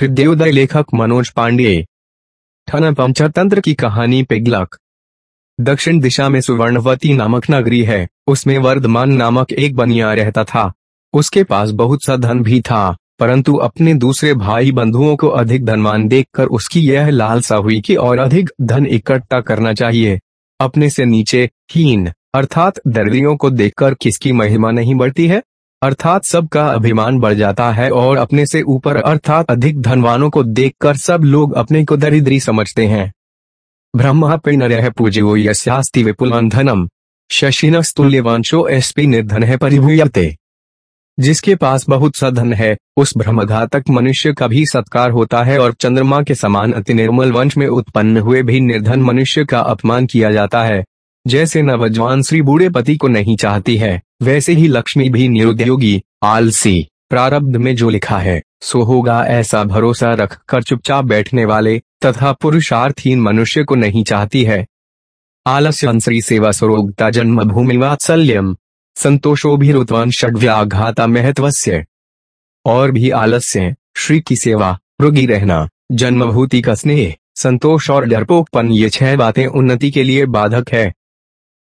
हृदयोदय लेखक मनोज पांडे। ठन पंचतंत्र की कहानी पिगलक दक्षिण दिशा में सुवर्णवती नामक नगरी है, उसमें वर्धमान नामक एक बनिया रहता था। उसके पास बहुत सा धन भी था, परंतु अपने दूसरे भाई बंधुओं को अधिक धनवान देखकर उसकी यह लालसा हुई कि और अधिक धन इकट्ठा करना चाहिए। अपने से नीचे, हीन, अर्थात दर्दियों को देखकर किसकी महिमा नहीं बढ़ती है? अर्थात सबका अभिमान बढ़ जाता है और अपने से ऊपर अर्थात अधिक धनवानों को देखकर सब लोग अपने को दरिद्री समझते हैं। ब्रह्मा पिणरह पूजो यस्यास्ति विपुल धनम शशिनस्तुल्यवांशो एसपी निर्धन है परिभूयते। जिसके पास बहुत सा धन है, उस ब्रह्मघातक मनुष्य का भी सत्कार होता है और चंद्रमा के समान अति निर्मल वंश में उत्पन्न हुए भी निर्धन मनुष्य का अपमान किया जाता है। जैसे नवजवान श्री बूढ़े पति को नहीं चाहती है, वैसे ही लक्ष्मी भी निरुद्योगी, आलसी, प्रारब्ध में जो लिखा है, सो होगा ऐसा भरोसा रख कर चुपचाप बैठने वाले, तथा पुरुषार्थहीन मनुष्य को नहीं चाहती है। आलस्य श्री सेवा स्वरोगता जन्म भूमि वात्सल्यम संतोषोभिरुत्वान षड्व्याघाता महत्वस्य और भी आलस्य, श्री की सेवा, रुगी रहना, जन्मभूति का स्नेह, संतोष और डरपोकपन ये छह बातें उन्नति के लिए बाधक है।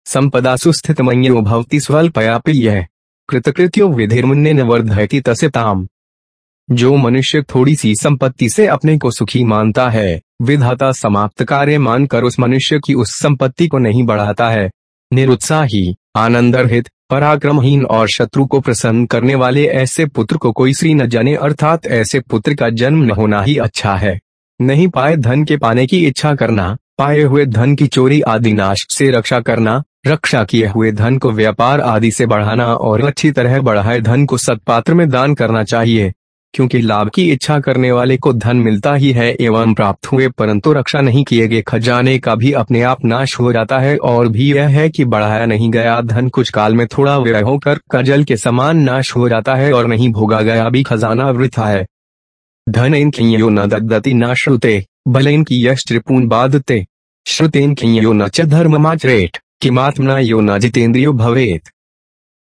संपदा सुस्थित मयो भवती स्वल्पयापी कृतकृत्यो विधिर्मुन्ने न वर्धयति तसिताम जो मनुष्य थोड़ी सी संपत्ति से अपने को सुखी मानता है, विधाता समाप्त कार्य मानकर उस मनुष्य की उस संपत्ति को नहीं बढ़ाता है। निरुत्साही, आनंदरहित, पराक्रमहीन और शत्रु को प्रसन्न करने वाले ऐसे पुत्र को कोई श्री न जाने अर्थात ऐसे पुत्र का जन्म न होना ही अच्छा है। नहीं पाए धन के पाने की इच्छा करना, पाए हुए धन की चोरी आदि नाश से रक्षा करना रक्षा किए हुए धन को व्यापार आदि से बढ़ाना और अच्छी तरह बढ़ाए धन को सत्पात्र में दान करना चाहिए, क्योंकि लाभ की इच्छा करने वाले को धन मिलता ही है एवं प्राप्त हुए परंतु रक्षा नहीं किए गए खजाने का भी अपने आप नाश हो जाता है और भी यह है कि बढ़ाया नहीं गया धन कुछ काल में थोड़ा व्यय होकर कजल के समान नाश हो जाता है और नहीं भोगा गया भी खजाना वृथा है। धन इनकी यो न दग्धति न श्रुते, बल इनकी यश त्रिपून बाधते श्रुतेन की यो न च धर्ममाचरेट किमात्मना यो न जितेंद्रियो भवेत।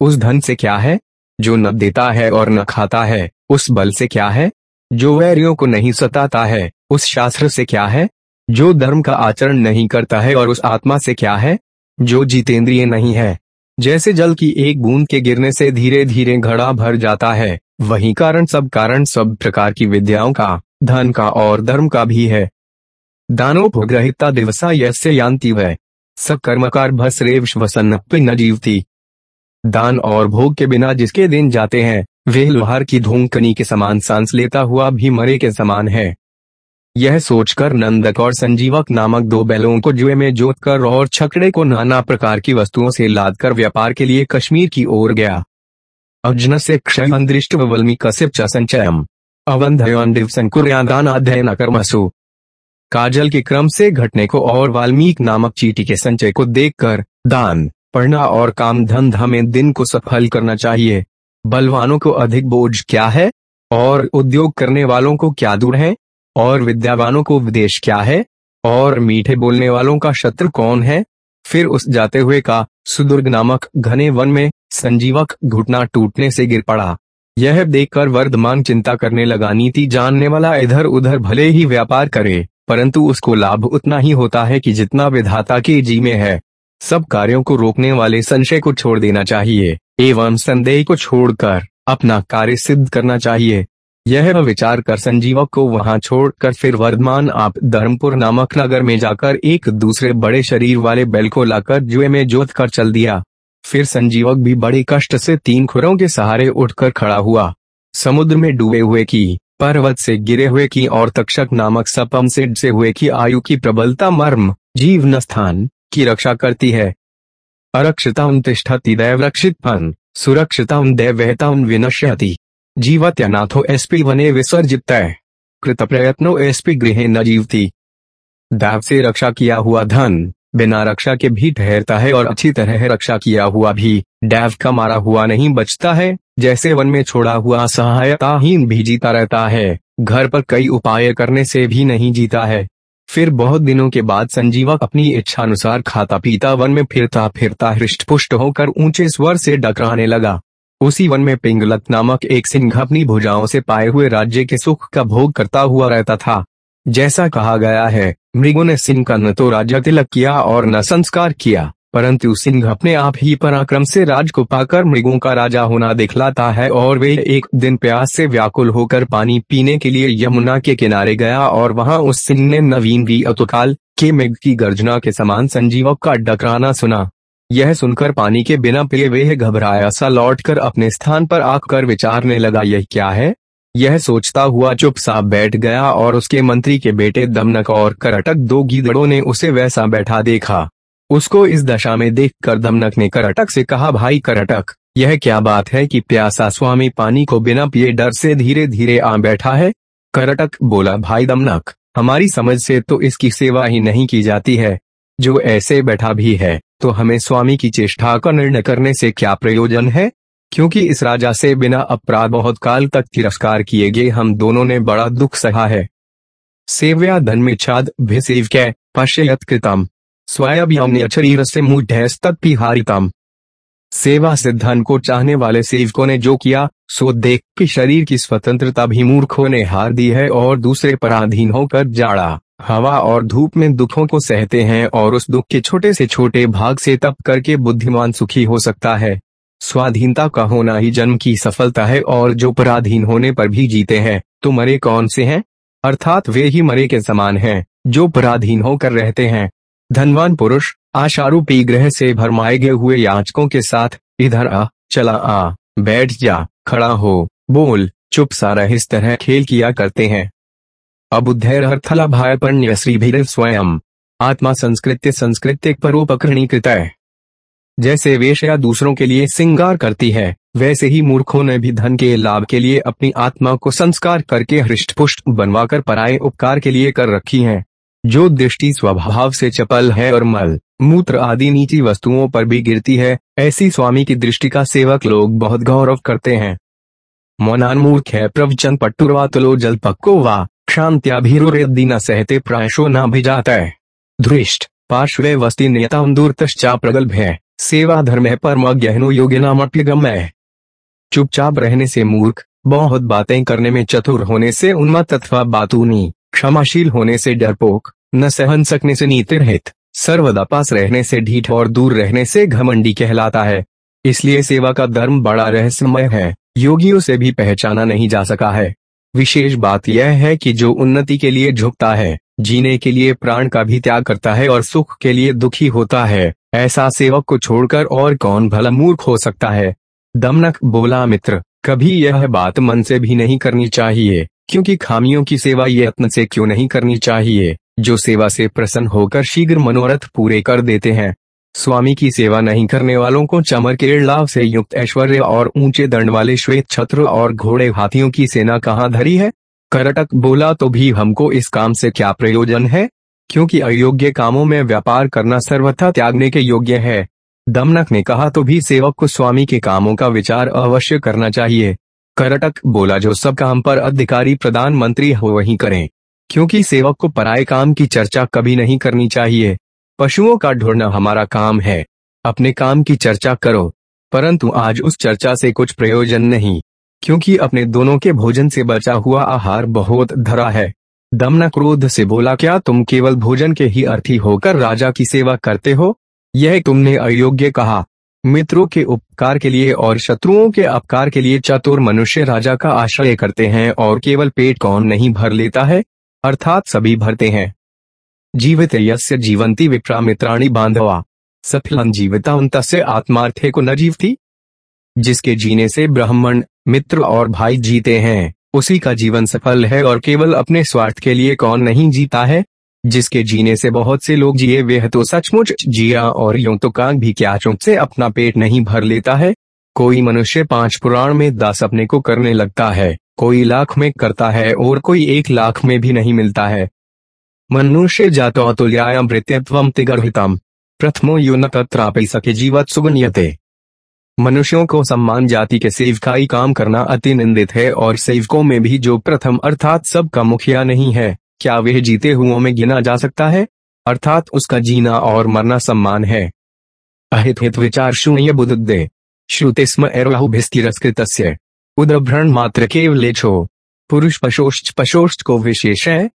उस धन से क्या है? जो न देता है और न खाता है, उस बल से क्या है? जो वैरियों को नहीं सताता है, उस शास्त्र से क्या है? जो धर्म का आचरण नहीं करता है और उस आत्मा से क्या है? जो जितेंद्रिय नहीं है। जैसे जल की एक बूंद के गिरने से धीरे धीरे घड़ा भर जाता है, वही कारण सब कारण सब प्रकार की विद्याओं का, धन का और धर्म का भी है। दानोपग्रहिता दिवसा यस्य यान्ति वह सकर्मकार भसरेव श्वसन न जीवती। दान और भोग के बिना जिसके दिन जाते हैं, वे लोहार की धूमकनी के समान सांस लेता हुआ भी मरे के समान है। यह सोचकर नंदक और संजीवक नामक दो बैलों को जुए में जोतकर और छकड़े को नाना प्रकार की वस्तुओं से लादकर व्यापार के लिए कश्मीर की ओर गया। अर्जुन से क्षय अंदृष्ट वल्मी कसिप संचयम अध्ययन कर्मसु काजल के क्रम से घटने को और वाल्मीकि नामक चीटी के संचय को देखकर दान, पढ़ना और काम धंधा में दिन को सफल करना चाहिए। बलवानों को अधिक बोझ क्या है? और उद्योग करने वालों को क्या दूर है? और विद्यावानों को विदेश क्या है? और मीठे बोलने वालों का शत्रु कौन है? फिर उस जाते हुए का सुदुर्ग नामक घने वन में संजीवक घुटना टूटने से गिर पड़ा। यह देखकर वर्धमान चिंता करने लगा, नीति जानने वाला इधर उधर भले ही व्यापार करे। परंतु उसको लाभ उतना ही होता है कि जितना विधाता के जी में है। सब कार्यों को रोकने वाले संशय को छोड़ देना चाहिए, एवं संदेह को छोड़कर अपना कार्य सिद्ध करना चाहिए। यह विचार कर संजीवक को वहाँ छोड़कर फिर वर्धमान आप धर्मपुर नामक नगर में जाकर एक दूसरे बड़े शरीर वाले बैल को लाकर जुए में जोत कर चल दिया। फिर संजीवक भी बड़े कष्ट से तीन खुरों के सहारे उठकर खड़ा हुआ। समुद्र में डूबे हुए की पर्वत से गिरे हुए की और तक्षक नामक सपम से से हुए की आयु की प्रबलता मर्म जीवन स्थान की रक्षा करती है। अरक्षिता तिष्ठति दैवहता विनश्यति। जीवत्यनाथो एसपी वने विसर्जित कृत प्रयत्नो एसपी गृह न जीवती। दैव से रक्षा किया हुआ धन, बिना रक्षा के भी ठहरता है और अच्छी तरह रक्षा किया हुआ भी। डैव का मारा हुआ नहीं बचता है। जैसे वन में छोड़ा हुआ सहायताहीन भी जीता रहता है। घर पर कई उपाय करने से भी नहीं जीता है। फिर बहुत दिनों के बाद संजीवक अपनी इच्छा अनुसार खाता पीता वन में फिरता फिरता हृष्ट पुष्ट होकर ऊँचे स्वर से डकराने लगा। उसी वन में पिंगलत नामक एक सिंह अपनी भुजाओं से पाए हुए राज्य के सुख का भोग करता हुआ रहता था। जैसा कहा गया है, मृगों ने सिंह का न तो राज्य तिलक किया और न संस्कार किया। परंतु सिंह अपने आप ही पराक्रम से राज को पाकर मृगों का राजा होना दिखलाता है और वे एक दिन प्यास से व्याकुल होकर पानी पीने के लिए यमुना के किनारे गया और वहाँ उस सिंह ने नवीन भी अतुकाल के मेघ की गर्जना के समान संजीवक का डकराना सुना। यह सुनकर पानी के बिना पिए वे घबराया सा लौटकर अपने स्थान पर आकर विचारने लगा, यह क्या है? यह सोचता हुआ चुपचाप बैठ गया और उसके मंत्री के बेटे दमनक और करटक दो गीदड़ों ने उसे वैसा बैठा देखा। उसको इस दशा में देखकर दमनक ने करटक से कहा, भाई करटक, यह क्या बात है कि प्यासा स्वामी पानी को बिना पिए डर से धीरे धीरे आ बैठा है? करटक बोला, भाई दमनक हमारी समझ से तो इसकी सेवा ही नहीं की जाती है। जो ऐसे बैठा भी है तो हमें स्वामी की चेष्टा का निर्णय करने से क्या प्रयोजन है? क्योंकि इस राजा से बिना अपराध बहुत काल तक तिरस्कार किए गए हम दोनों ने बड़ा दुख सहा है। सेव्या धन में छाद, भिसेव कै, पश्यत कृतम। स्वयं से मुढ़स्तत्पिहारितम सेवा से धन को चाहने वाले सेवकों ने जो किया, सो देख के शरीर की स्वतंत्रता भी मूर्खों ने हार दी है और दूसरे पराधीन होकर जाड़ा। हवा और धूप में दुखों को सहते हैं और उस दुख के छोटे से छोटे भाग से तप करके बुद्धिमान सुखी हो सकता है। स्वाधीनता का होना ही जन्म की सफलता है और जो पराधीन होने पर भी जीते हैं तो मरे कौन से हैं? अर्थात वे ही मरे के समान हैं, जो पराधीन होकर रहते हैं। धनवान पुरुष, आशारूपी ग्रह से भरमाए गए हुए याचकों के साथ इधर आ, चला आ, बैठ जा, खड़ा हो, बोल, चुप सारा इस तरह खेल किया करते हैं। अबुद्धैर भाई पर श्री स्वयं, आत्मा संस्कृत्य संस्कृतिक परोपकरणी कृत जैसे वेश्या दूसरों के लिए सिंगार करती है, वैसे ही मूर्खों ने भी धन के लाभ के लिए अपनी आत्मा को संस्कार करके हृष्ट पुष्ट बनवाकर पराये उपकार के लिए कर रखी है। जो दृष्टि स्वभाव से चपल है और मल, मूत्र आदि नीची वस्तुओं पर भी गिरती है, ऐसी स्वामी की दृष्टि का सेवक लोग बहुत गौरव करते हैं। मोनान मूर्ख है प्रवचन पट्टुरवातलो जल पक्को वा न सहते प्रायशो न भिजाता है धृष्ट, पार्श्व वस्ती नेता दूरतश्चा प्रगल्भ है, सेवा धर्म है परम गहनो योग्य नामप्यगम है चुपचाप रहने से मूर्ख, बहुत बातें करने में चतुर होने से उन्मत्त अथवा बातूनी। क्षमाशील होने से डरपोक, न सहन सकने से नीति रहित सर्वदा पास रहने से ढीठ और दूर रहने से घमंडी कहलाता है। इसलिए सेवा का धर्म बड़ा रहस्यमय है, योगियों से भी पहचाना नहीं जा सका है। विशेष बात यह है कि जो उन्नति के लिए झुकता है, जीने के लिए प्राण का भी त्याग करता है और सुख के लिए दुखी होता है, ऐसा सेवक को छोड़कर और कौन भला मूर्ख हो सकता है? दमनक बोला, मित्र, कभी यह बात मन से भी नहीं करनी चाहिए। क्योंकि खामियों की सेवा यत्न से क्यों नहीं करनी चाहिए? जो सेवा से प्रसन्न होकर शीघ्र मनोरथ पूरे कर देते हैं। स्वामी की सेवा नहीं करने वालों को चमर के लाभ से युक्त ऐश्वर्य और ऊँचे दंड वाले श्वेत छत्र और घोड़े हाथियों की सेना कहाँ धरी है? करटक बोला तो भी हमको इस काम से क्या प्रयोजन है? क्योंकि अयोग्य कामों में व्यापार करना सर्वथा त्यागने के योग्य है। दमनक ने कहा तो भी सेवक को स्वामी के कामों का विचार अवश्य करना चाहिए। करटक बोला, जो सब काम पर अधिकारी प्रधानमंत्री हो, वही करें। क्योंकि सेवक को पराए काम की चर्चा कभी नहीं करनी चाहिए। पशुओं का ढूंढना हमारा काम है। अपने काम की चर्चा करो। परंतु आज उस चर्चा से कुछ प्रयोजन नहीं। क्योंकि अपने दोनों के भोजन से बचा हुआ आहार बहुत धरा है। दमना क्रोध से बोला, क्या तुम केवल भोजन के ही अर्थी होकर राजा की सेवा करते हो? यह तुमने अयोग्य कहा। मित्रों के उपकार के लिए और शत्रुओं के अपकार के लिए चतुर मनुष्य राजा का आश्रय करते हैं और केवल पेट कौन नहीं भर लेता है, अर्थात सभी भरते हैं। जीवित यस्य जीवंती विप्रा मित्राणी बांधवा सफलन जीविता उन तस्य आत्मार्थे को न जीवती। जिसके जीने से ब्राह्मण, मित्र और भाई जीते हैं, उसी का जीवन सफल है और केवल अपने स्वार्थ के लिए कौन नहीं जीता है? जिसके जीने से बहुत से लोग जिए। वे तो सचमुच जिया और यूँ तो कांग भी क्या चुप से अपना पेट नहीं भर लेता है। कोई मनुष्य पाँच पुराण में दस अपने को करने लगता है, कोई लाख में करता है और कोई एक लाख में भी नहीं मिलता है। मनुष्य जातो अतुल्यामृत्यत्वम तिगर्तम प्रथमो युन तत्रापि सके जीवत सुगन्यते। मनुष्यों को सम्मान जाति के सेवकाई काम करना अति निंदित है और सेवकों में भी जो प्रथम अर्थात सबका मुखिया नहीं है। क्या वह जीते हुओं में गिना जा सकता है? अर्थात उसका जीना और मरना सम्मान है। अहित हित विचार शून्य बुद्ध श्रुते स्म एरोहुभिस्तिरस्कृतस्य उदभ्रण मात्र केवलेच्छो पुरुष पशोष्ट पशोष्ट को विशेष है।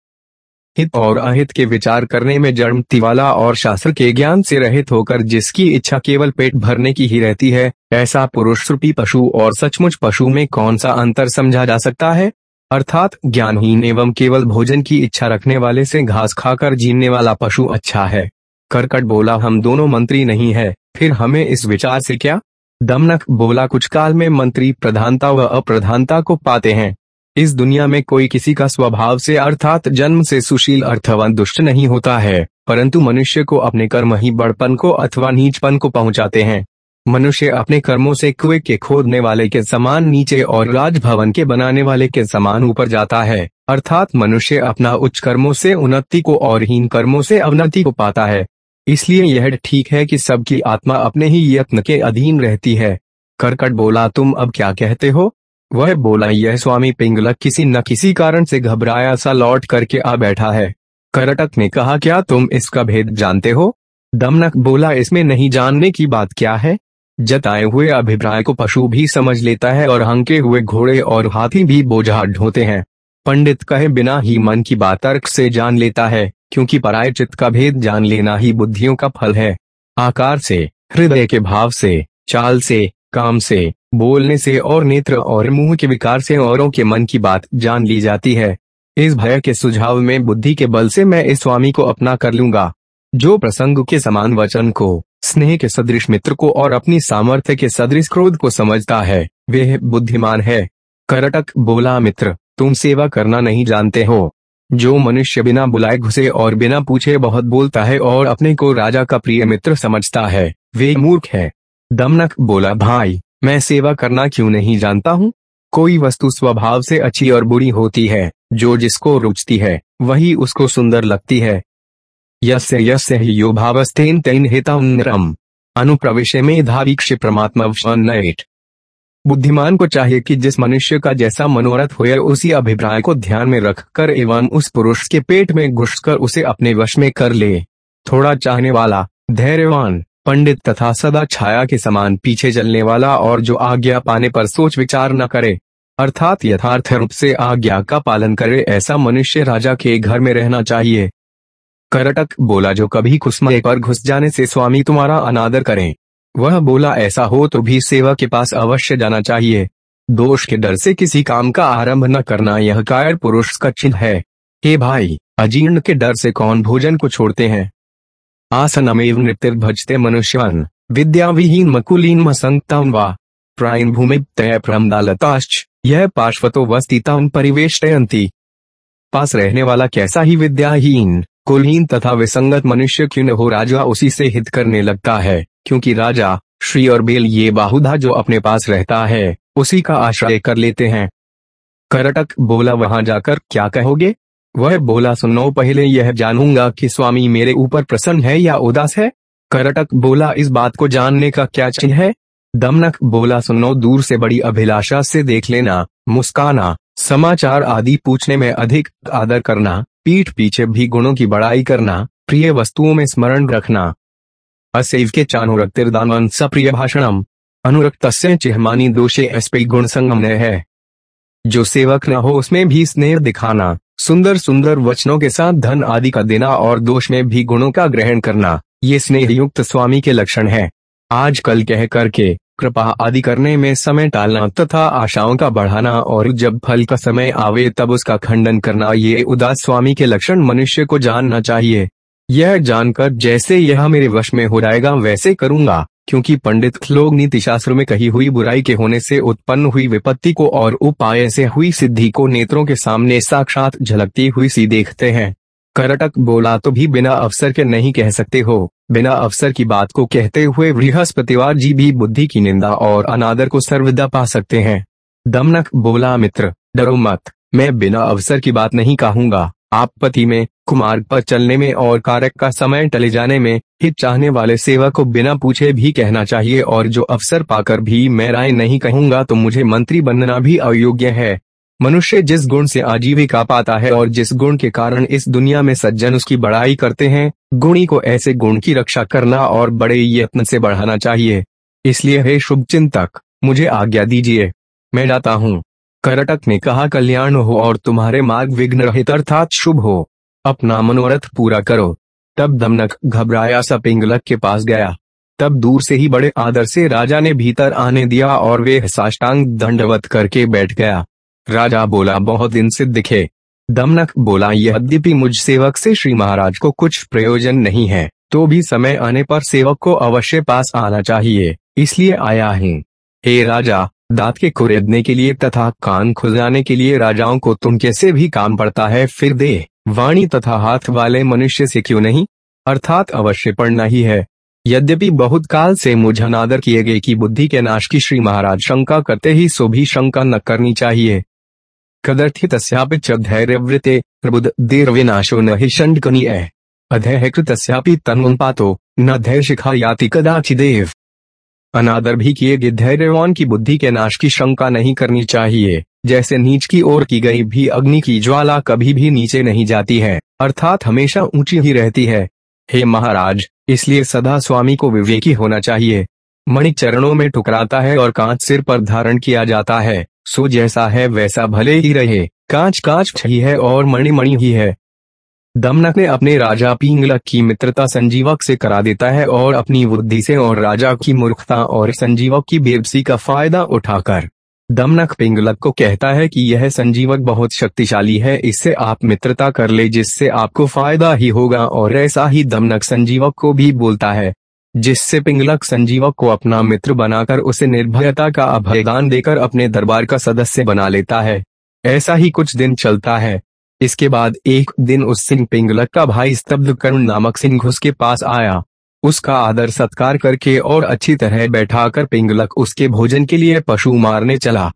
हित और अहित के विचार करने में जन्मति वाला और शास्त्र के ज्ञान से रहित होकर जिसकी इच्छा केवल पेट भरने की ही रहती है, ऐसा पुरुष रूपी पशु और सचमुच पशु में कौन सा अंतर समझा जा सकता है? अर्थात ज्ञानहीन एवं केवल भोजन की इच्छा रखने वाले से घास खाकर जीने वाला पशु अच्छा है। करकट बोला, हम दोनों मंत्री नहीं है, फिर हमें इस विचार से क्या? दमनक बोला, कुछ काल में मंत्री प्रधानता व अप्रधानता को पाते हैं। इस दुनिया में कोई किसी का स्वभाव से अर्थात जन्म से सुशील अर्थवान दुष्ट नहीं होता है, परंतु मनुष्य को अपने कर्म ही बड़पन को अथवा नीचपन को पहुंचाते हैं। मनुष्य अपने कर्मों से कुएँ के खोदने वाले के समान नीचे और राजभवन के बनाने वाले के समान ऊपर जाता है, अर्थात मनुष्य अपना उच्च कर्मों से उन्नति को और हीन कर्मों से अवनति को पाता है। इसलिए यह ठीक है कि सबकी आत्मा अपने ही यत्न के अधीन रहती है। करकट बोला, तुम अब क्या कहते हो? वह बोला, यह स्वामी पिंगलक किसी न किसी कारण से घबराया सा लौट करके आ बैठा है। करटक ने कहा, क्या तुम इसका भेद जानते हो? दमनक बोला, इसमें नहीं जानने की बात क्या है? जताए हुए अभिप्राय को पशु भी समझ लेता है और हंके हुए घोड़े और हाथी भी बोझा ढोते हैं। पंडित कहे बिना ही मन की बात तर्क से जान लेता है, क्योंकि पराय चित्त का भेद जान लेना ही बुद्धियों का फल है। आकार से, हृदय के भाव से, चाल से, काम से, बोलने से और नेत्र और मुँह के विकार से औरों के मन की बात जान ली जाती है। इस भय के सुझाव में बुद्धि के बल से मैं इस स्वामी को अपना कर लूँगा। जो प्रसंग के समान वचन को स्नेह के सदृश मित्र को और अपनी सामर्थ्य के सदृश क्रोध को समझता है। वे बुद्धिमान है। करटक, बोला मित्र, तुम सेवा करना नहीं जानते हो। जो मनुष्य बिना बुलाए घुसे और बिना पूछे बहुत बोलता है और अपने को राजा का प्रिय मित्र समझता है, वे मूर्ख है। दमनक, बोला, भाई, मैं सेवा करना क्यों नहीं जानता हूँ? कोई वस्तु स्वभाव से अच्छी और बुरी होती है, जो जिसको रुचती है, वही उसको सुंदर लगती है। यस्य यस्य यो भावस्तेन तेन हितम अनुप्रवेश में परमात्मा बुद्धिमान को चाहिए कि जिस मनुष्य का जैसा मनोरथ हो उसी अभिप्राय को ध्यान में रखकर एवं उस पुरुष के पेट में घुसकर उसे अपने वश में कर ले। थोड़ा चाहने वाला, धैर्यवान, पंडित तथा सदा छाया के समान पीछे चलने वाला और जो आज्ञा पाने पर सोच विचार न करे, अर्थात यथार्थ रूप से आज्ञा का पालन करे, ऐसा मनुष्य राजा के घर में रहना चाहिए। करटक बोला, जो कभी खुशमय पर घुस जाने से स्वामी तुम्हारा अनादर करें। वह बोला, ऐसा हो तो भी सेवा के पास अवश्य जाना चाहिए। दोष के डर से किसी काम का आरंभ न करना, यह कायर पुरुष का चिन्ह है। हे भाई, अजीर्ण के डर से कौन भोजन को छोड़ते हैं? आसनमेव नृत्य मनुष्यन विद्या विहीन मकुलीन मसंगताम वा। प्राइन भूमि तय प्रमदालताश्च यह पार्श्वतो वस्तिताम परिवेशयंती पास रहने वाला कैसा ही विद्याहीन। कुलहीन तथा विसंगत मनुष्य क्यों न हो, राजा उसी से हित करने लगता है, क्योंकि राजा, श्री और बेल ये बाहुधा जो अपने पास रहता है, उसी का आश्रय कर लेते हैं। करटक बोला, वहाँ जाकर क्या कहोगे? वह बोला, सुनो, पहले यह जानूँगा कि स्वामी मेरे ऊपर प्रसन्न है या उदास है। करटक बोला, इस बात को जानने का क्या चिन्ह है? दमनक बोला, सुनो, दूर से बड़ी अभिलाषा से देख लेना, मुस्काना, समाचार आदि पूछने में अधिक आदर करना। पीठ पीछे भी गुणों की बड़ाई करना, प्रिय वस्तुओं में स्मरण रखना। असैव के चानुरक्तिर्दान सप्रिय भाषणम। अनुरक्त चिहमानी दोषे एसपी गुण संगम है जो सेवक न हो उसमें भी स्नेह दिखाना। सुंदर सुंदर वचनों के साथ धन आदि का देना और दोष में भी गुणों का ग्रहण करना। ये स्नेह युक्त स्वामी के लक्षण है। आज कल कह करके कृपा आदि करने में समय टालना तथा आशाओं का बढ़ाना और जब फल का समय आवे तब उसका खंडन करना, ये उदास स्वामी के लक्षण मनुष्य को जानना चाहिए। यह जानकर जैसे यह मेरे वश में हो जाएगा, वैसे करूँगा, क्योंकि पंडित लोग नीति शास्त्र में कही हुई बुराई के होने से उत्पन्न हुई विपत्ति को और उपाय से हुई सिद्धि को नेत्रों के सामने साक्षात झलकती हुई सी देखते हैं। करटक बोला तो भी बिना अवसर के नहीं कह सकते हो। बिना अवसर की बात को कहते हुए बृहस्पतिवार जी भी बुद्धि की निंदा और अनादर को सर्वदा पा सकते हैं। दमनक बोला, मित्र, डरो मत। मैं बिना अवसर की बात नहीं कहूँगा। आप पति में, कुमार पर चलने में और कारक का समय टले जाने में, हित चाहने वाले सेवा को बिना पूछे भी कहना चाहिए और जो अवसर पाकर भी मैं राय नहीं कहूँगा तो मुझे मंत्री बनना भी अयोग्य है। मनुष्य जिस गुण से आजीविका पाता है और जिस गुण के कारण इस दुनिया में सज्जन उसकी बड़ाई करते हैं, गुणी को ऐसे गुण की रक्षा करना और बड़े यत्न से बढ़ाना चाहिए। इसलिए हे शुभ चिंतक मुझे आज्ञा दीजिए। मैं जाता हूँ। करटक ने कहा, कल्याण हो और तुम्हारे मार्ग विघ्न रहित अर्थात शुभ हो। अपना मनोरथ पूरा करो। तब दमनक घबराया सा पिंगलक के पास गया। तब दूर से ही बड़े आदर से राजा ने भीतर आने दिया और वे साष्टांग दंडवत करके बैठ गया। राजा बोला, बहुत दिन से दिखे। दमनक बोला यद्यपि मुझ सेवक से श्री महाराज को कुछ प्रयोजन नहीं है तो भी समय आने पर सेवक को अवश्य पास आना चाहिए, इसलिए आया हूँ। हे राजा, दांत के खुरेदने के लिए तथा कान खुजाने के लिए राजाओं को तुम कैसे भी काम पड़ता है, फिर दे। वाणी तथा हाथ वाले मनुष्य से क्यों नहीं? अर्थात अवश्य पढ़ना ही है। यद्यपि बहुत काल से मुझ अनादर किए गए की बुद्धि के नाश की श्री महाराज शंका करते ही सो भी शंका न करनी चाहिए। कदर्थित धैर्य वृते प्रबुद देर विनाशो न ही षंडकनी अधय कृतस्यापि न धैर्य शिखा याति कदाचिदेव। अनादर भी किए गए धैर्यवान की बुद्धि के नाश की शंका नहीं करनी चाहिए, जैसे नीच की ओर की गई भी अग्नि की ज्वाला कभी भी नीचे नहीं जाती है, अर्थात हमेशा ऊँची ही रहती है। हे महाराज, इसलिए सदा स्वामी को विवेकी होना चाहिए। मणि चरणों में टुकराता है और कांच सिर पर धारण किया जाता है। सो जैसा है वैसा भले ही रहे। कांच कांच ही है और मणि मणि ही है। दमनक ने अपने राजा पिंगलक की मित्रता संजीवक से करा देता है और अपनी बुद्धि से और राजा की मूर्खता और संजीवक की बेबसी का फ़ायदा उठाकर दमनक पिंगलक को कहता है कि यह संजीवक बहुत शक्तिशाली है, इससे आप मित्रता कर ले, जिससे आपको फ़ायदा ही होगा और ऐसा ही दमनक संजीवक को भी बोलता है। जिससे पिंगलक संजीवक को अपना मित्र बनाकर उसे निर्भयता का अभयदान देकर अपने दरबार का सदस्य बना लेता है। ऐसा ही कुछ दिन चलता है। इसके बाद एक दिन उस सिंह पिंगलक का भाई स्तब्ध कर्ण नामक सिंह उसके पास आया। उसका आदर सत्कार करके और अच्छी तरह बैठाकर पिंगलक उसके भोजन के लिए पशु मारने चला।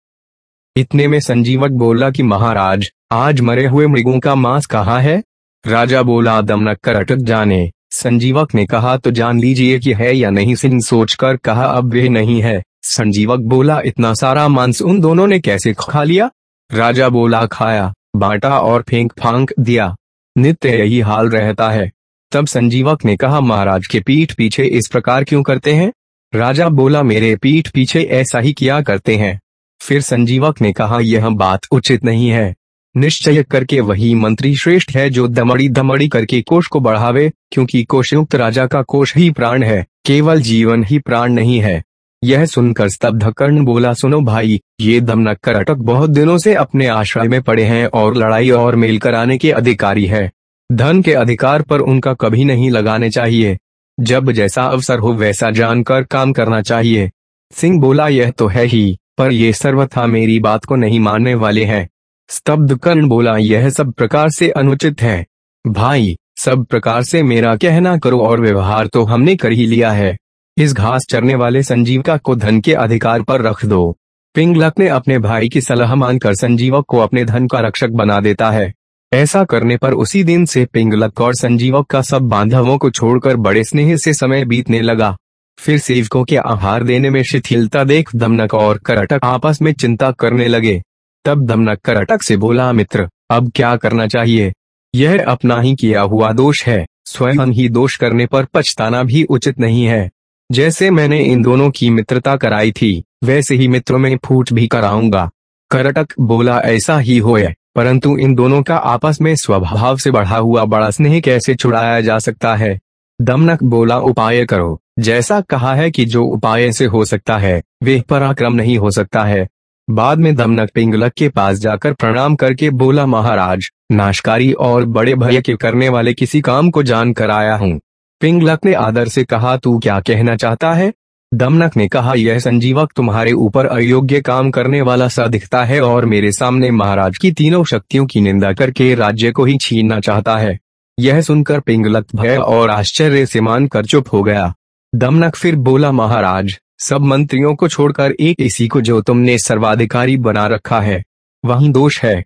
इतने में संजीवक बोला कि, महाराज, आज मरे हुए मृगों का मांस कहाँ है? राजा बोला, दमनक कर अटक जाने। संजीवक ने कहा तो जान लीजिए कि है या नहीं? सिंह सोचकर कहा, अब वे नहीं है। संजीवक बोला, इतना सारा मांस उन दोनों ने कैसे खा लिया? राजा बोला, खाया, बांटा और फेंक, फांक दिया। नित्य यही हाल रहता है। तब संजीवक ने कहा, महाराज के पीठ पीछे इस प्रकार क्यों करते हैं? राजा बोला, मेरे पीठ पीछे ऐसा ही किया करते हैं? फिर संजीवक ने कहा, यह बात उचित नहीं है। निश्चय करके वही मंत्री श्रेष्ठ है जो दमड़ी दमड़ी करके कोष को बढ़ावे, क्योंकि कोशयुक्त राजा का कोष ही प्राण है, केवल जीवन ही प्राण नहीं है। यह सुनकर स्तब्ध कर्ण बोला, सुनो भाई, ये दमनक करटक बहुत दिनों से अपने आश्रय में पड़े हैं और लड़ाई और मेल कराने के अधिकारी है। धन के अधिकार पर उनका कभी नहीं लगाने चाहिए। जब जैसा अवसर हो वैसा जानकर काम करना चाहिए। सिंह बोला, यह तो है ही, पर ये सर्वथा मेरी बात को नहीं मानने वाले हैं। स्तब्ध कर्ण बोला, यह सब प्रकार से अनुचित है। भाई, सब प्रकार से मेरा कहना करो और व्यवहार तो हमने कर ही लिया है। इस घास चरने वाले संजीवका को धन के अधिकार पर रख दो। पिंगलक ने अपने भाई की सलाह मानकर संजीवक को अपने धन का रक्षक बना देता है। ऐसा करने पर उसी दिन से पिंगलक और संजीवक का सब बांधवों को छोड़कर बड़े स्नेह से समय बीतने लगा। फिर सेवकों के आहार देने में शिथिलता देख दमनक और करटक आपस में चिंता करने लगे। तब दमनक करटक से बोला, मित्र, अब क्या करना चाहिए? यह अपना ही किया हुआ दोष है। स्वयं ही दोष करने पर पछताना भी उचित नहीं है। जैसे मैंने इन दोनों की मित्रता कराई थी, वैसे ही मित्रों में फूट भी कराऊँगा। करटक बोला, ऐसा ही होए। परंतु इन दोनों का आपस में स्वभाव से बढ़ा हुआ बड़ा स्नेह कैसे छुड़ाया जा सकता है दमनक बोला, उपाय करो। जैसा कहा है कि जो उपाय से हो सकता है, वे पराक्रम नहीं हो सकता है। बाद में दमनक पिंगलक के पास जाकर प्रणाम करके बोला, महाराज, नाशकारी और बड़े भय के करने वाले किसी काम को जान कर आया हूँ। पिंगलक ने आदर से कहा, तू क्या कहना चाहता है? दमनक ने कहा, यह संजीवक तुम्हारे ऊपर अयोग्य काम करने वाला सा दिखता है और मेरे सामने महाराज की तीनों शक्तियों की निंदा करके राज्य को ही छीनना चाहता है। यह सुनकर पिंगलक भय और आश्चर्य से मान कर चुप हो गया। दमनक फिर बोला, महाराज सब मंत्रियों को छोड़कर एक इसी को जो तुमने सर्वाधिकारी बना रखा है, वही दोष है।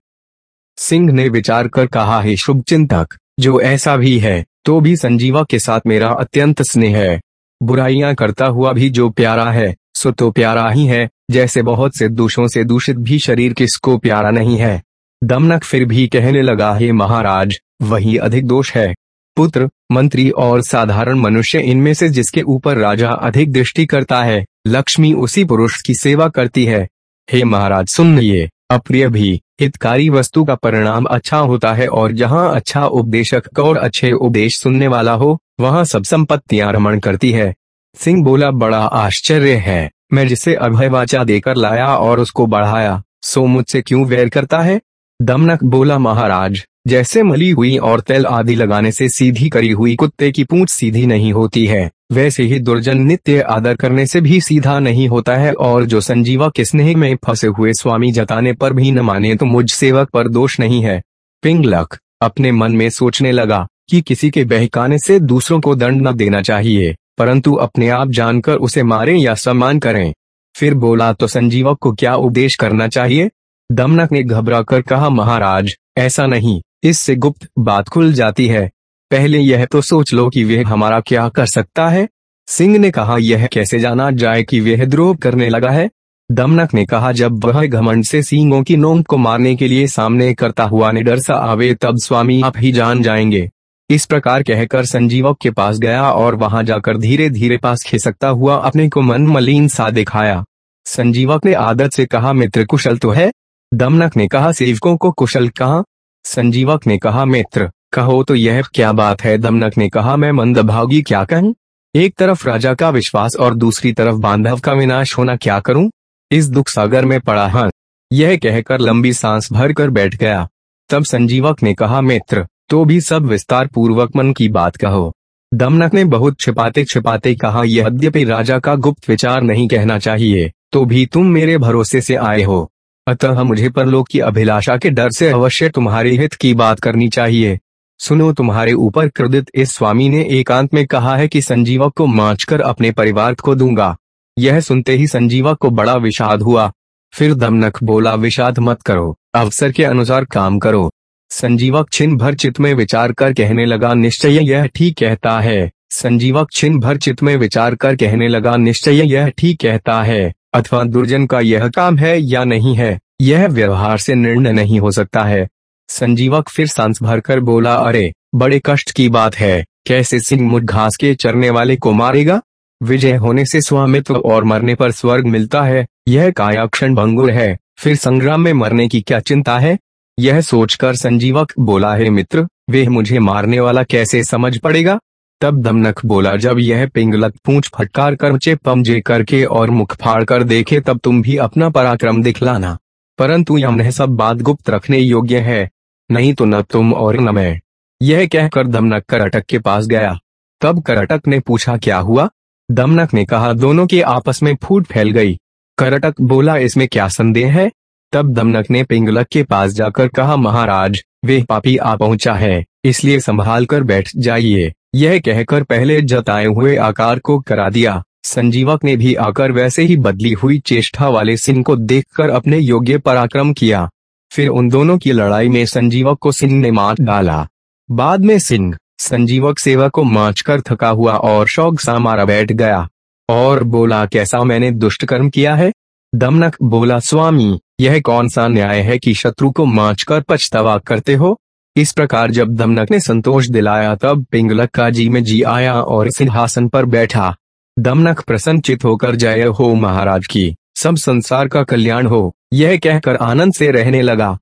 सिंह ने विचार कर कहा, है शुभ चिंतक जो ऐसा भी है तो भी संजीवा के साथ मेरा अत्यंत स्नेह है। बुराइयाँ करता हुआ भी जो प्यारा है, सो तो प्यारा ही है, जैसे बहुत से दोषों से दूषित भी शरीर किसको प्यारा नहीं है। दमनक फिर भी कहने लगा, हे महाराज, वही अधिक दोष है। पुत्र, मंत्री और साधारण मनुष्य इनमें से जिसके ऊपर राजा अधिक दृष्टि करता है, लक्ष्मी उसी पुरुष की सेवा करती है। हे महाराज सुनिए अप्रिय भी, हितकारी वस्तु का परिणाम अच्छा होता है और जहाँ अच्छा उपदेशक और अच्छे उपदेश सुनने वाला हो, वहाँ सब संपत्तियाँ रमण करती है। सिंह बोला, बड़ा आश्चर्य है, मैं जिसे अभय वाचा देकर लाया और उसको बढ़ाया, सो मुझसे क्यों वैर करता है? दमनक बोला, महाराज जैसे मली हुई और तेल आदि लगाने से सीधी करी हुई कुत्ते की पूंछ सीधी नहीं होती है, वैसे ही दुर्जन नित्य आदर करने से भी सीधा नहीं होता है और जो संजीवा के स्नेह में फंसे हुए स्वामी जताने पर भी न माने तो मुझ सेवक पर दोष नहीं है। पिंगलक अपने मन में सोचने लगा कि किसी के बहकाने से दूसरों को दंड न देना चाहिए, परंतु अपने आप जानकर उसे मारें या सम्मान करें। फिर बोला तो संजीवक को क्या उपदेश करना चाहिए? दमनक ने घबरा कर कहा, महाराज, ऐसा नहीं। इससे गुप्त बात खुल जाती है। पहले यह तो सोच लो कि वह हमारा क्या कर सकता है। सिंह ने कहा, यह कैसे जाना जाए कि वह द्रोह करने लगा है? दमनक ने कहा, जब वह घमंड से सिंगों की नोंक को मारने के लिए सामने करता हुआ निडर सा आवे, तब स्वामी आप ही जान जाएँगे। इस प्रकार कहकर संजीवक के पास गया और वहाँ जाकर धीरे धीरे पास खिसकता हुआ अपने को मन मलिन सा दिखाया। संजीवक ने आदत से कहा, मित्र कुशल तो है। दमनक ने कहा, सेवकों को कुशल कहा? संजीवक ने कहा, मित्र, कहो तो यह क्या बात है? दमनक ने कहा, मैं मंदभागी क्या कहूँ? एक तरफ़ राजा का विश्वास और दूसरी तरफ़ बांधव का विनाश होना क्या करूँ? इस दुख सागर में पड़ा हाँ। यह कहकर लंबी सांस भर कर बैठ गया। तब संजीवक ने कहा, मित्र तो भी सब विस्तार पूर्वक मन की बात कहो। दमनक ने बहुत छिपाते छिपाते कहा यह यद्यपि राजा का गुप्त विचार नहीं कहना चाहिए तो भी तुम मेरे भरोसे से आए हो। अतः मुझे परलोक की अभिलाषा के डर से अवश्य तुम्हारे हित की बात करनी चाहिए। सुनो, तुम्हारे ऊपर क्रोधित इस स्वामी ने एकांत में कहा है कि संजीवक को माच अपने परिवार को दूँगा। यह सुनते ही संजीवक को बड़ा विषाद हुआ। फिर दमनक बोला, विषाद मत करो, अवसर के अनुसार काम करो संजीवक छिन भर चित में विचार कर कहने लगा, निश्चय यह ठीक कहता है संजीवक छिन भर चित में विचार कर कहने लगा, निश्चय यह ठीक कहता है। अथवा दुर्जन का यह काम है या नहीं है, यह व्यवहार से निर्णय नहीं हो सकता है। संजीवक फिर सांस भरकर बोला, अरे, बड़े कष्ट की बात है, कैसे सिंह मुठ घास के चरने वाले को मारेगा? विजय होने से स्वामित्व और मरने पर स्वर्ग मिलता है, यह काया क्षण भंगुर है, फिर संग्राम में मरने की क्या चिंता है? यह सोचकर संजीवक बोला, है मित्र वे मुझे मारने वाला कैसे समझ पड़ेगा? तब दमनक बोला, जब यह पिंगलक पूछ फटकार कर ऊँचे पमजे करके और मुख फाड़ कर देखे तब तुम भी अपना पराक्रम दिखलाना। परंतु यह सब बात गुप्त रखने योग्य है, नहीं तो न तुम और न मैं। यह कहकर दमनक करटक के पास गया। तब करटक ने पूछा, क्या हुआ? दमनक ने कहा, दोनों के आपस में फूट फैल गई करटक बोला, इसमें क्या संदेह है? तब दमनक ने पिंगलक के पास जाकर कहा, महाराज, वे पापी आ पहुँचा है, इसलिए संभाल कर बैठ जाइए। यह कहकर पहले जताए हुए आकार को करा दिया। संजीवक ने भी आकर वैसे ही बदली हुई चेष्टा वाले सिंह को देखकर अपने योग्य पराक्रम किया। फिर उन दोनों की लड़ाई में संजीवक को सिंह ने मार डाला। बाद में सिंह, संजीवक सेवा को माच कर थका हुआ और शौक सा मारा बैठ गया। और बोला, कैसा मैंने दुष्ट कर्म किया है? दमनक, बोला, स्वामी, यह कौन सा न्याय है कि शत्रु को माच कर पछतावा करते हो? इस प्रकार जब दमनक ने संतोष दिलाया, तब पिंगलक का जी में जी आया और सिंहासन पर बैठा। दमनक प्रसन्नचित होकर, जय हो महाराज की, सब संसार का कल्याण हो। यह कहकर आनंद से रहने लगा।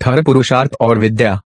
ठर पुरुषार्थ और विद्या।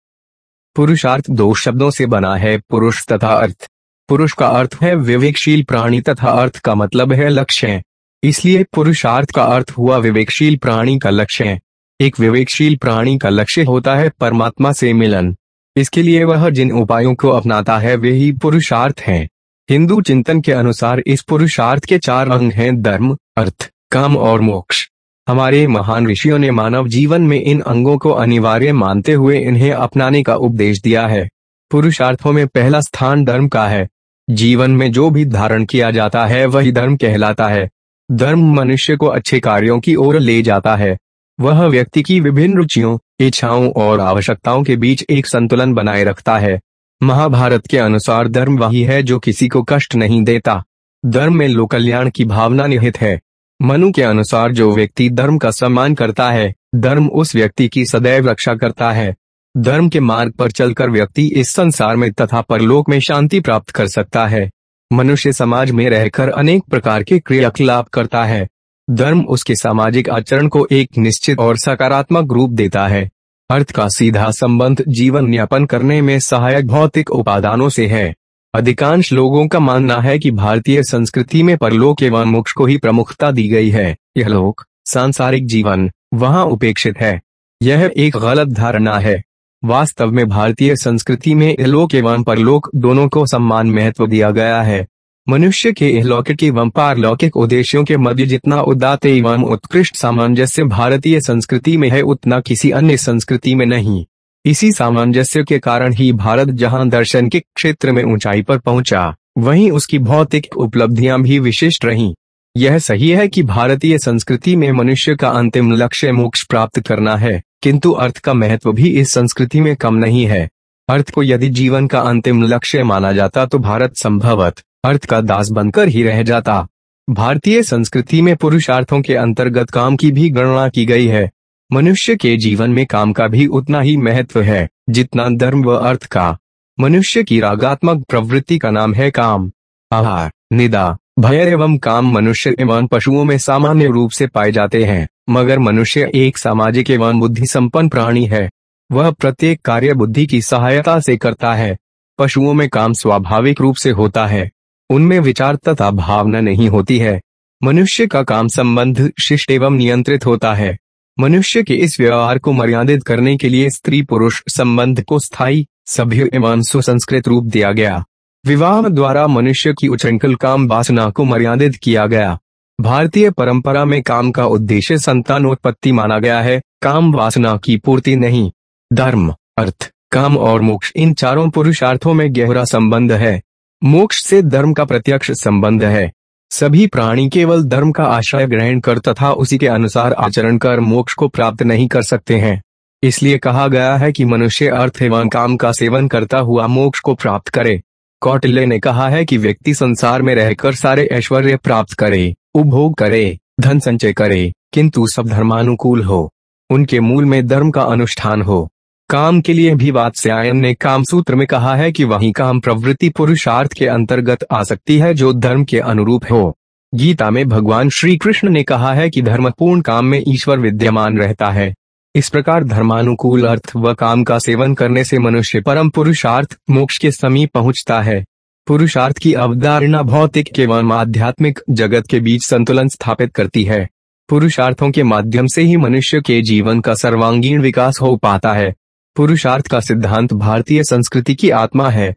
पुरुषार्थ दो शब्दों से बना है, पुरुष तथा अर्थ। पुरुष का अर्थ है विवेकशील प्राणी तथा अर्थ का मतलब है लक्ष्य। इसलिए पुरुषार्थ का अर्थ हुआ विवेकशील प्राणी का लक्ष्य। एक विवेकशील प्राणी का लक्ष्य होता है परमात्मा से मिलन। इसके लिए वह जिन उपायों को अपनाता है, वे ही पुरुषार्थ हैं। हिंदू चिंतन के अनुसार इस पुरुषार्थ के चार अंग हैं, धर्म, अर्थ, काम और मोक्ष। हमारे महान ऋषियों ने मानव जीवन में इन अंगों को अनिवार्य मानते हुए इन्हें अपनाने का उपदेश दिया है। पुरुषार्थों में पहला स्थान धर्म का है। जीवन में जो भी धारण किया जाता है, वही धर्म कहलाता है। धर्म मनुष्य को अच्छे कार्यों की ओर ले जाता है। वह व्यक्ति की विभिन्न रुचियों, इच्छाओं और आवश्यकताओं के बीच एक संतुलन बनाए रखता है। महाभारत के अनुसार धर्म वही है जो किसी को कष्ट नहीं देता। धर्म में लोक कल्याण की भावना निहित है। मनु के अनुसार जो व्यक्ति धर्म का सम्मान करता है, धर्म उस व्यक्ति की सदैव रक्षा करता है। धर्म के मार्ग पर चलकर व्यक्ति इस संसार में तथा परलोक में शांति प्राप्त कर सकता है। मनुष्य समाज में रहकर अनेक प्रकार के क्रियाकलाप करता है। धर्म उसके सामाजिक आचरण को एक निश्चित और सकारात्मक रूप देता है। अर्थ का सीधा संबंध जीवन यापन करने में सहायक भौतिक उपादानों से है। अधिकांश लोगों का मानना है कि भारतीय संस्कृति में परलोक एवं मोक्ष को ही प्रमुखता दी गई है। यह लोक, सांसारिक जीवन, वहाँ उपेक्षित है। यह एक गलत धारणा है। वास्तव में भारतीय संस्कृति में लोक एवं परलोक दोनों को सम्मान महत्व दिया गया है। मनुष्य के इहलौकिक एवं पारलौकिक उद्देश्यों के मध्य जितना उदात एवं उत्कृष्ट सामंजस्य भारतीय संस्कृति में है, उतना किसी अन्य संस्कृति में नहीं। इसी सामंजस्य के कारण ही भारत जहाँ दर्शन के क्षेत्र में ऊंचाई पर पहुँचा, वहीं उसकी भौतिक उपलब्धियाँ भी विशिष्ट रहीं। यह सही है कि भारतीय संस्कृति में मनुष्य का अंतिम लक्ष्य मोक्ष प्राप्त करना है, किंतु अर्थ का महत्व भी इस संस्कृति में कम नहीं है। अर्थ को यदि जीवन का अंतिम लक्ष्य माना जाता तो भारत संभवत अर्थ का दास बनकर ही रह जाता। भारतीय संस्कृति में पुरुषार्थों के अंतर्गत काम की भी गणना की गई है। मनुष्य के जीवन में काम का भी उतना ही महत्व है, जितना धर्म व अर्थ का। मनुष्य की रागात्मक प्रवृत्ति का नाम है काम। आहार, निदा, भय एवं काम मनुष्य एवं पशुओं में सामान्य रूप से पाए जाते हैं, मगर मनुष्य एक सामाजिक एवं बुद्धि संपन्न प्राणी है। वह प्रत्येक कार्य बुद्धि की सहायता से करता है। पशुओं में काम स्वाभाविक रूप से होता है। उनमें विचार तथा भावना नहीं होती है। मनुष्य का काम संबंध शिष्ट एवं नियंत्रित होता है। मनुष्य के इस व्यवहार को मर्यादित करने के लिए स्त्री पुरुष संबंध को स्थायी, सभ्य एवं सुसंस्कृत रूप दिया गया। विवाह द्वारा मनुष्य की उच्छृंखल काम वासना को मर्यादित किया गया। भारतीय परंपरा में काम का उद्देश्य संतानोत्पत्ति माना गया है, काम वासना की पूर्ति नहीं। धर्म, अर्थ, काम और मोक्ष इन चारों पुरुषार्थों में गहरा संबंध है। मोक्ष से धर्म का प्रत्यक्ष संबंध है। सभी प्राणी केवल धर्म का आश्रय ग्रहण कर तथा उसी के अनुसार आचरण कर मोक्ष को प्राप्त नहीं कर सकते हैं। इसलिए कहा गया है कि मनुष्य अर्थ एवं काम का सेवन करता हुआ मोक्ष को प्राप्त करे। कौटिल्य ने कहा है कि व्यक्ति संसार में रहकर सारे ऐश्वर्य प्राप्त करे, उपभोग करे, धन संचय करे, किंतु सब धर्मानुकूल हो। उनके मूल में धर्म का अनुष्ठान हो। काम के लिए भी वात्स्यायन ने काम सूत्र में कहा है कि वही काम प्रवृत्ति पुरुषार्थ के अंतर्गत आ सकती है जो धर्म के अनुरूप हो। गीता में भगवान श्री कृष्ण ने कहा है कि धर्मपूर्ण काम में ईश्वर विद्यमान रहता है। इस प्रकार धर्मानुकूल अर्थ व काम का सेवन करने से मनुष्य परम पुरुषार्थ, मोक्ष के समीप पहुँचता है। पुरुषार्थ की अवधारणा भौतिक एवं आध्यात्मिक जगत के बीच संतुलन स्थापित करती है। पुरुषार्थों के माध्यम से ही मनुष्य के जीवन का सर्वांगीण विकास हो पाता है। पुरुषार्थ का सिद्धांत भारतीय संस्कृति की आत्मा है।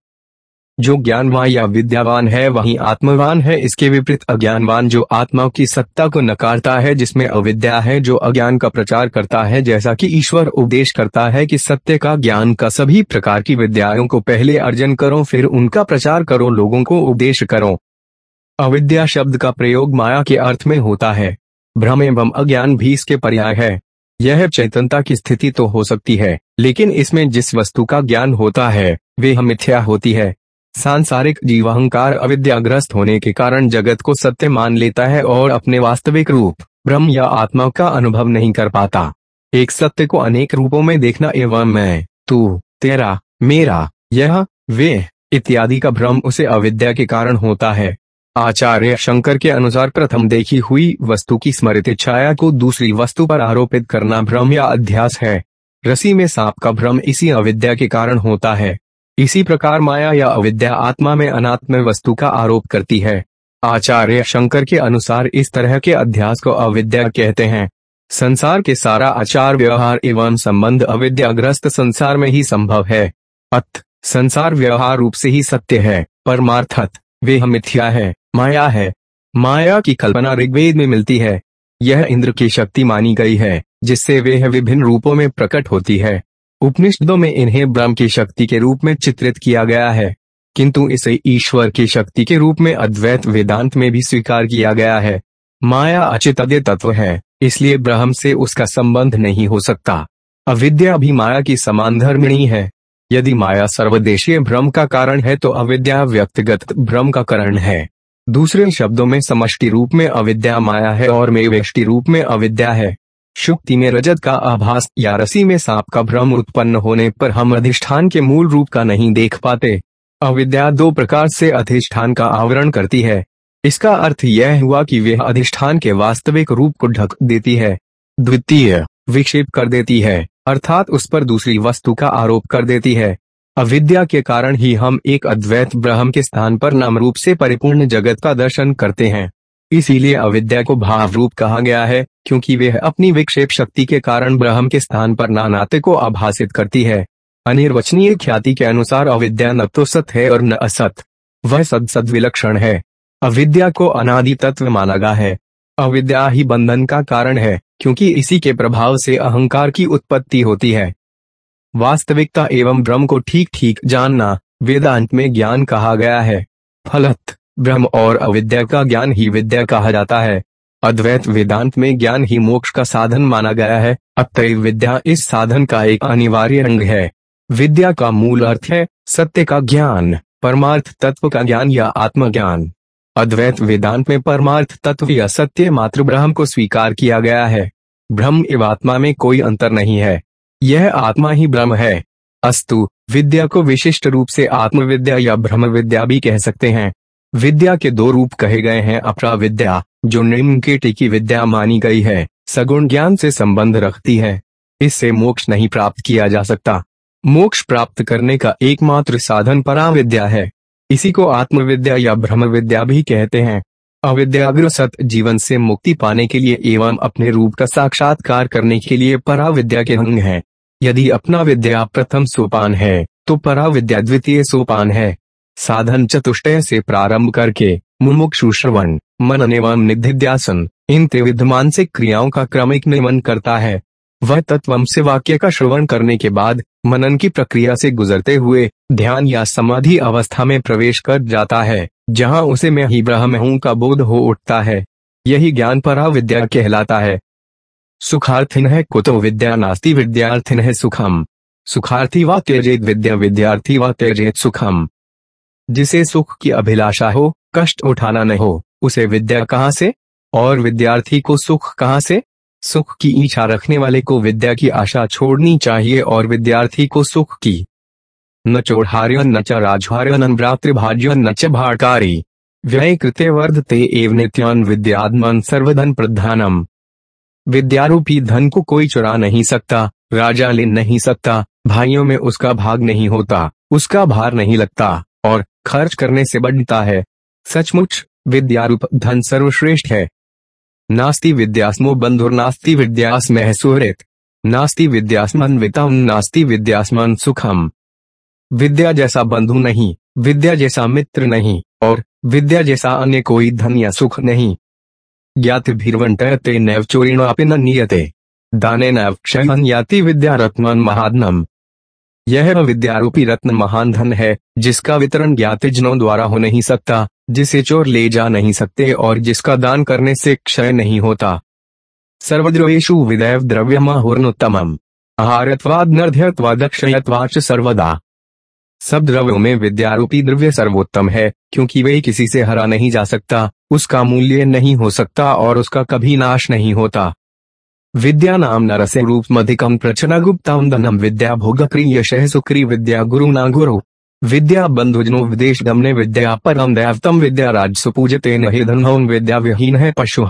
जो ज्ञानवान या विद्यावान है, वही आत्मवान है। इसके विपरीत अज्ञानवान जो आत्मा की सत्ता को नकारता है, जिसमें अविद्या है, जो अज्ञान का प्रचार करता है, जैसा कि ईश्वर उपदेश करता है कि सत्य का ज्ञान का सभी प्रकार की विद्याओं को पहले अर्जन करो, फिर उनका प्रचार करो, लोगों को उपदेश करो। अविद्या शब्द का प्रयोग माया के अर्थ में होता है। भ्रम एवं अज्ञान भी इसके पर्याय है। यह चैतनता की स्थिति तो हो सकती है। लेकिन इसमें जिस वस्तु का ज्ञान होता है, वे मिथ्या होती है। सांसारिक जीवाहंकार अविद्याग्रस्त होने के कारण जगत को सत्य मान लेता है और अपने वास्तविक रूप, ब्रह्म या आत्मा का अनुभव नहीं कर पाता। एक सत्य को अनेक रूपों में देखना एवं मैं, तू, तेरा, मेरा, यह, वे, इत्यादि का भ्रम उसे अविद्या के कारण होता है। आचार्य शंकर के अनुसार प्रथम देखी हुई वस्तु की स्मृति छाया को दूसरी वस्तु पर आरोपित करना भ्रम या अध्यास है। रसी में सांप का भ्रम इसी अविद्या के कारण होता है। इसी प्रकार माया या अविद्या आत्मा में अनात्म वस्तु का आरोप करती है। आचार्य शंकर के अनुसार इस तरह के अध्यास को अविद्या कहते हैं। संसार के सारा आचार व्यवहार एवं संबंध अविद्याग्रस्त संसार में ही संभव है। अत, संसार व्यवहार रूप से ही सत्य है, परमार्थत, वे मिथ्या है, माया है। माया की कल्पना ऋग्वेद में मिलती है। यह इंद्र की शक्ति मानी गई है। जिससे वे विभिन्न रूपों में प्रकट होती है। उपनिषदों में इन्हें ब्रह्म की शक्ति के रूप में चित्रित किया गया है, किंतु इसे ईश्वर की शक्ति के रूप में अद्वैत वेदांत में भी स्वीकार किया गया है। माया अचित तत्व है, इसलिए ब्रह्म से उसका संबंध नहीं हो सकता। अविद्या भी माया की समान धर्मिणी है। यदि माया सर्वदेशीय भ्रम का कारण है तो अविद्या व्यक्तिगत भ्रम का कारण है। दूसरे शब्दों में समष्टि रूप में अविद्या माया है और में व्यष्टि रूप में अविद्या है। शुक्ति में रजत का आभास या रसी में सांप का भ्रम उत्पन्न होने पर हम अधिष्ठान के मूल रूप का नहीं देख पाते। अविद्या दो प्रकार से अधिष्ठान का आवरण करती है। इसका अर्थ यह हुआ कि वह अधिष्ठान के वास्तविक रूप को ढक देती है। द्वितीय। विक्षेप कर देती है अर्थात उस पर दूसरी वस्तु का आरोप कर देती है। अविद्या के कारण ही हम एक अद्वैत ब्रह्म के स्थान पर नाम रूप से परिपूर्ण जगत का दर्शन करते हैं। इसीलिए अविद्या को भाव रूप कहा गया है। क्योंकि वह अपनी विक्षेप शक्ति के कारण ब्रह्म के स्थान पर नानाते को आभासित करती है। अनिर्वचनीय ख्याति के अनुसार अविद्या न तो सत है और न असत। वह सद सद विलक्षण है। अविद्या को अनादि तत्व माना गया है। अविद्या ही बंधन का कारण है, क्योंकि इसी के प्रभाव से अहंकार की उत्पत्ति होती है। वास्तविकता एवं ब्रह्म को ठीक ठीक जानना, वेदांत में ज्ञान कहा गया है। फलत, ब्रह्म और अविद्या का ज्ञान ही विद्या कहा जाता है। अद्वैत वेदांत में ज्ञान ही मोक्ष का साधन माना गया है, अतएव विद्या इस साधन का एक अनिवार्य अंग है। विद्या का मूल अर्थ है, सत्य का ज्ञान, परमार्थ तत्व का ज्ञान या आत्मज्ञान। अद्वैत वेदांत में परमार्थ तत्व या सत्य मात्र ब्रह्म को स्वीकार किया गया है। ब्रह्म एवं आत्मा में कोई अंतर नहीं है। यह आत्मा ही ब्रह्म है। अस्तु, विद्या को विशिष्ट रूप से आत्मविद्या या ब्रह्म विद्या भी कह सकते हैं। विद्या के दो रूप कहे गए हैं, अपरा विद्या, जो निम्न के टिकी विद्या मानी गई है, सगुण ज्ञान से संबंध रखती है। इससे मोक्ष नहीं प्राप्त किया जा सकता। मोक्ष प्राप्त करने का एकमात्र साधन पराविद्या है। इसी को आत्मविद्या या ब्रह्म विद्या भी कहते हैं। अविद्याग्रसत जीवन से मुक्ति पाने के लिए एवं अपने रूप का साक्षात्कार करने के लिए पराविद्या के अंग है। यदि अपना विद्या प्रथम सोपान है तो पराविद्या द्वितीय सोपान है। साधन चतुष्टय से प्रारंभ करके, मुमुक्षु श्रवण मनन एवं निधिध्यासन, इन त्रिविध मानसिक क्रियाओं का क्रमिक नियमन करता है। वह तत्वम से वाक्य का श्रवण करने के बाद, मनन की प्रक्रिया से गुजरते हुए, ध्यान या समाधि अवस्था में प्रवेश कर जाता है, जहाँ उसे मैं ही ब्रह्म हूँ का बोध हो उठता है। यही ज्ञान परा विद्या कहलाता है। सुखार्थिन है कुतो विद्या, नास्ती विद्यार्थिन है सुखम। सुखार्थी व त्यजेत विद्या, विद्यार्थी व त्यजेत सुखम। जिसे सुख की अभिलाषा हो, कष्ट उठाना न हो, उसे विद्या कहाँ से? और विद्यार्थी को सुख कहाँ से? सुख की इच्छा रखने वाले को विद्या की आशा छोड़नी चाहिए और विद्यार्थी को सुख की। न चोढ़ार्य न च राजहार्य न भ्रातृभाज्य न च भाड़कारी व्यय कृत्य वर्धते एव नित्यान विद्यात्मन सर्वधन प्रधानम। विद्यारूपी धन को कोई चुरा नहीं सकता, राजा ले नहीं सकता, भाइयों में उसका भाग नहीं होता, उसका भार नहीं लगता, और खर्च करने से बढ़ता है। सचमुच, विद्यारूप धन सर्वश्रेष्ठ है। नास्ति विद्यास्मो बंधुर नास्ति विद्यास महसूरित नास्ति विद्यास्मन्वितम नास्ति विद्यास्मन सुखम। विद्या जैसा बंधु नहीं, विद्या जैसा मित्र नहीं, और विद्या जैसा अन्य कोई धन या सुख नहीं। ज्ञात भीरवंटयते नैव न नियते। दाने नैव क्षयन याति विद्या रत्न महादनम यह विद्यारूपी रत्न महान धन है, जिसका वितरण ज्ञात जनों द्वारा हो नहीं सकता, जिसे चोर ले जा नहीं सकते और जिसका दान करने से क्षय नहीं होता। सर्वद्रवेशु विदैव द्रव्यमाहुर्नोत्तम आहारत्वाद नर्ध्यत्वादक्षयत्वाच सर्वदा। सब द्रव्यों में विद्यारूपी द्रव्य सर्वोत्तम है, क्योंकि वही किसी से हरा नहीं जा सकता, उसका मूल्य नहीं हो सकता और उसका कभी नाश नहीं होता। विद्या नाम नरसे रूप मधिकम प्रचना धनम विद्या भोगक्री यश सुक्री विद्या गुरु ना गुरु विद्या बंधुजनो विदेश गमने विद्या परम देवतम विद्या राज सुपूजते नहीं धन विद्या विहीन है पशु।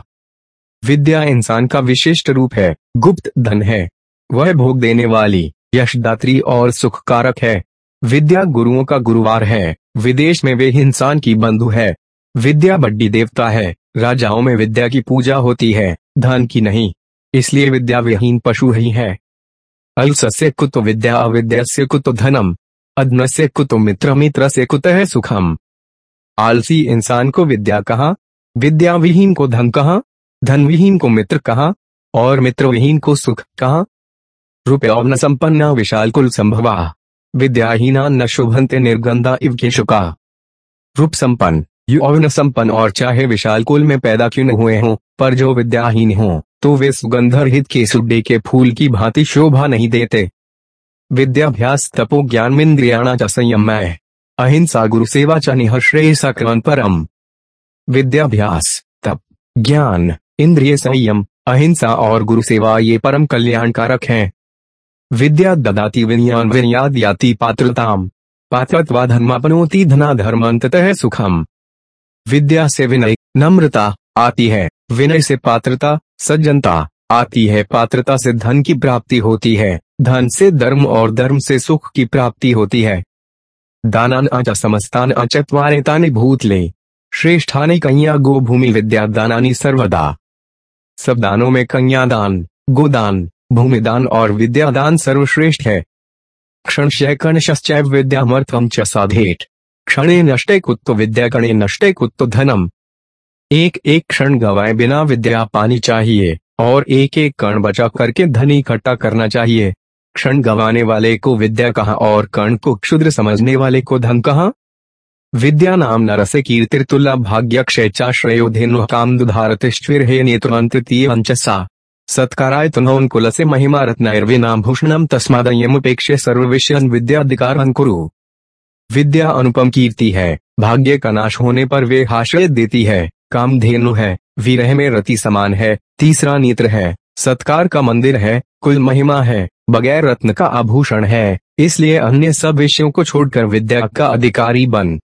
विद्या इंसान का विशिष्ट रूप है, गुप्त धन है। वह भोग देने वाली यशदात्री और सुख कारक है। विद्या गुरुओं का गुरुवार है, विदेश में वे इंसान की बंधु है। विद्या बड्डी देवता है, राजाओं में विद्या की पूजा होती है, धन की नहीं। इसलिए विद्या विहीन पशु ही है। अलस्य कुत विद्या, अविद्या से कुत धनम अद्न से कुत मित्र मित्र से कुत है सुखम। आलसी इंसान को विद्या कहा, विद्या विहीन को धन कहा, धन विहीन को मित्र कहा, और मित्र विहीन को सुख कहा। रुपया न संपन्ना विशाल कुल संभवा, विद्याहीना न शुभंते निर्गंधा इव के शुका। रूप संपन्न यौवन संपन्न और चाहे विशाल कुल में पैदा क्यों न हुए हों, पर जो विद्याहीन हों। तो वे सुगंधरहित के सुड्डे के फूल की भांति शोभा नहीं देते। विद्याभ्यास तपो ज्ञान इंद्रियाणा च संयम अहिंसा गुरु सेवा च निहश्रेय सक्रमण परम। विद्याभ्यास, तप, ज्ञान इंद्रिय संयम, अहिंसा और गुरु सेवा ये परम कल्याणकारक हैं। विद्या ददाती विनयान विनयाद याति पात्रताम। पात्रत्वा धर्मापनोति धना धर्म अंततः सुखम। विद्या से विनय, नम्रता आती है। विनय से पात्रता, सज्जनता। आती है पात्रता से धन की प्राप्ति होती है। धन से धर्म और धर्म से सुख की प्राप्ति होती है। दानान अच समस्तान अचत्वारेतानि भूतले श्रेष्ठानि कन्या गो भूमि विद्या दानानी सर्वदा। सब दानों में कन्यादान गोदान भूमिदान और विद्यादान सर्वश्रेष्ठ है। क्षणशय कर्णश्चैव विद्यामर्थम च साधेट क्षणे नष्टे कुत्तो विद्या कणे नष्टे कुत्तो धनम। एक एक क्षण गवाए बिना विद्या पानी चाहिए, और एक एक कण बचा करके धन इकट्ठा करना चाहिए। क्षण गवाने वाले को विद्या कहा, और कर्ण को क्षुद्र समझने वाले को धन कहा? विद्या नाम नरस कीर्तिर्तुल्ला भाग्य क्षेचा श्रेयोधेनु काम दुधारतिश्विर हे सत्काराय तुनोन्कुल से महिमा रत्नैर्विनाम भूषणम तस्मादयमुपेक्ष्य सर्वविषयन विद्याधिकार अंकुरु विद्या अनुपम कीर्ति है, भाग्य का नाश होने पर वे हाश्रय देती है। कामधेनु है, विरह में रति समान है, तीसरा नेत्र है, सत्कार का मंदिर है, कुल महिमा है, बगैर रत्न का आभूषण है, इसलिए अन्य सब विषयों को छोड़कर विद्या का अधिकारी बन।